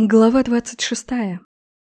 Глава 26.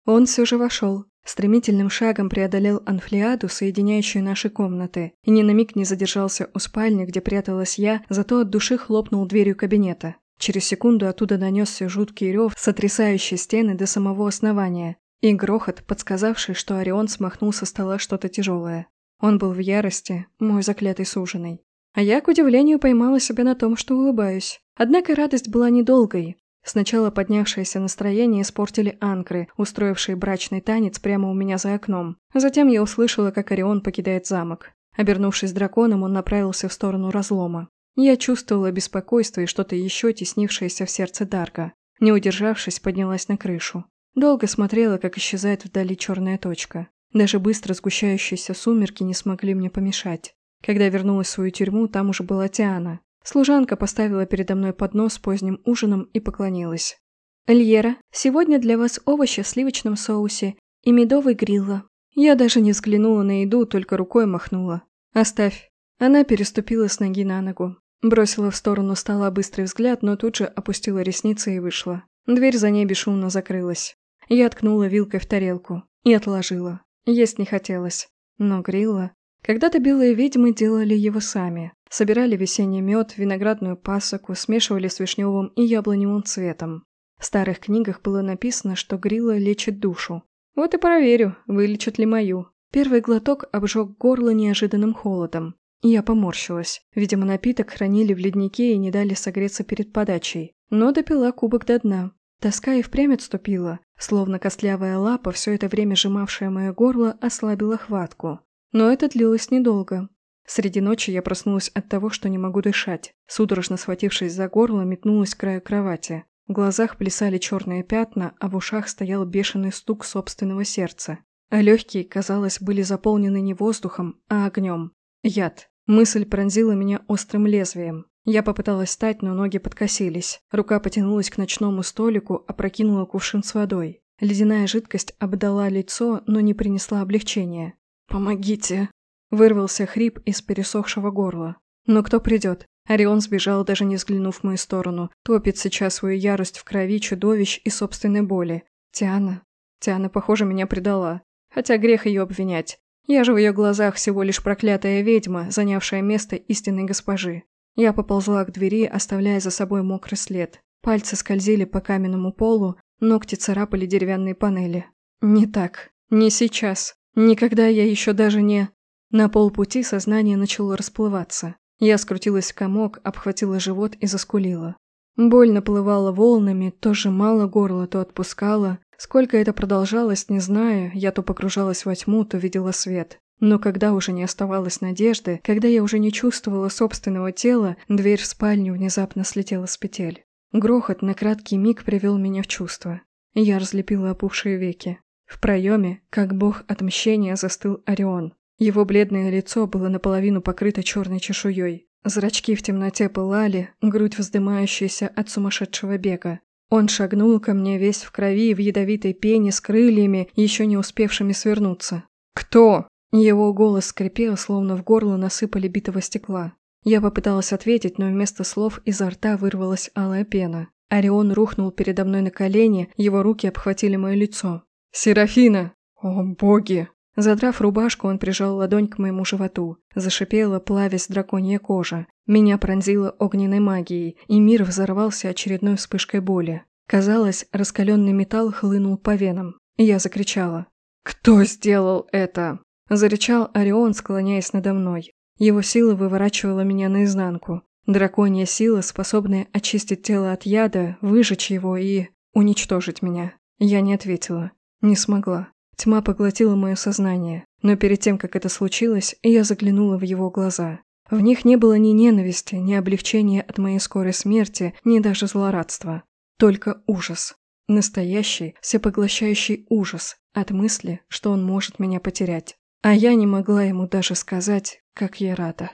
Он все же вошел, стремительным шагом преодолел анфлиаду, соединяющую наши комнаты, и ни на миг не задержался у спальни, где пряталась я, зато от души хлопнул дверью кабинета. Через секунду оттуда донесся жуткий рев, сотрясающий стены до самого основания, и грохот, подсказавший, что Орион смахнул со стола что-то тяжелое. Он был в ярости, мой заклятый суженый. А я, к удивлению, поймала себя на том, что улыбаюсь. Однако радость была недолгой. Сначала поднявшееся настроение испортили анкры, устроившие брачный танец прямо у меня за окном. Затем я услышала, как Орион покидает замок. Обернувшись драконом, он направился в сторону разлома. Я чувствовала беспокойство и что-то еще теснившееся в сердце Дарга. Не удержавшись, поднялась на крышу. Долго смотрела, как исчезает вдали черная точка. Даже быстро сгущающиеся сумерки не смогли мне помешать. Когда вернулась в свою тюрьму, там уже была Тиана. Служанка поставила передо мной поднос с поздним ужином и поклонилась. «Льера, сегодня для вас овощи в сливочном соусе и медовый грилла». Я даже не взглянула на еду, только рукой махнула. «Оставь». Она переступила с ноги на ногу. Бросила в сторону стола быстрый взгляд, но тут же опустила ресницы и вышла. Дверь за ней бесшумно закрылась. Я ткнула вилкой в тарелку и отложила. Есть не хотелось. Но грилла... Когда-то белые ведьмы делали его сами. Собирали весенний мед, виноградную пасоку, смешивали с вишневым и яблоневым цветом. В старых книгах было написано, что грила лечит душу. Вот и проверю, вылечит ли мою. Первый глоток обжег горло неожиданным холодом. Я поморщилась. Видимо, напиток хранили в леднике и не дали согреться перед подачей. Но допила кубок до дна. Тоска и впрямь отступила. Словно костлявая лапа, все это время сжимавшая мое горло, ослабила хватку. Но это длилось недолго. Среди ночи я проснулась от того, что не могу дышать. Судорожно схватившись за горло, метнулась к краю кровати. В глазах плясали черные пятна, а в ушах стоял бешеный стук собственного сердца. А легкие, казалось, были заполнены не воздухом, а огнем. Яд. Мысль пронзила меня острым лезвием. Я попыталась встать, но ноги подкосились. Рука потянулась к ночному столику, опрокинула кувшин с водой. Ледяная жидкость обдала лицо, но не принесла облегчения. «Помогите!» Вырвался хрип из пересохшего горла. Но кто придет? Орион сбежал, даже не взглянув в мою сторону. Топит сейчас свою ярость в крови чудовищ и собственной боли. Тиана. Тиана, похоже, меня предала. Хотя грех ее обвинять. Я же в ее глазах всего лишь проклятая ведьма, занявшая место истинной госпожи. Я поползла к двери, оставляя за собой мокрый след. Пальцы скользили по каменному полу, ногти царапали деревянные панели. Не так. Не сейчас. Никогда я еще даже не... На полпути сознание начало расплываться. Я скрутилась в комок, обхватила живот и заскулила. Боль наплывала волнами, то сжимала горло, то отпускала. Сколько это продолжалось, не знаю, я то погружалась во тьму, то видела свет. Но когда уже не оставалось надежды, когда я уже не чувствовала собственного тела, дверь в спальню внезапно слетела с петель. Грохот на краткий миг привел меня в чувство. Я разлепила опухшие веки. В проеме, как бог отмщения, застыл Орион. Его бледное лицо было наполовину покрыто черной чешуей. Зрачки в темноте пылали, грудь вздымающаяся от сумасшедшего бега. Он шагнул ко мне весь в крови, в ядовитой пене, с крыльями, еще не успевшими свернуться. «Кто?» Его голос скрипел, словно в горло насыпали битого стекла. Я попыталась ответить, но вместо слов изо рта вырвалась алая пена. Орион рухнул передо мной на колени, его руки обхватили мое лицо. «Серафина!» «О, боги!» Задрав рубашку, он прижал ладонь к моему животу. Зашипела, плавясь драконья кожа. Меня пронзило огненной магией, и мир взорвался очередной вспышкой боли. Казалось, раскаленный металл хлынул по венам. Я закричала. «Кто сделал это?» Зарычал Орион, склоняясь надо мной. Его сила выворачивала меня наизнанку. Драконья сила, способная очистить тело от яда, выжечь его и... уничтожить меня. Я не ответила. Не смогла. Тьма поглотила мое сознание, но перед тем, как это случилось, я заглянула в его глаза. В них не было ни ненависти, ни облегчения от моей скорой смерти, ни даже злорадства. Только ужас. Настоящий, всепоглощающий ужас от мысли, что он может меня потерять. А я не могла ему даже сказать, как я рада.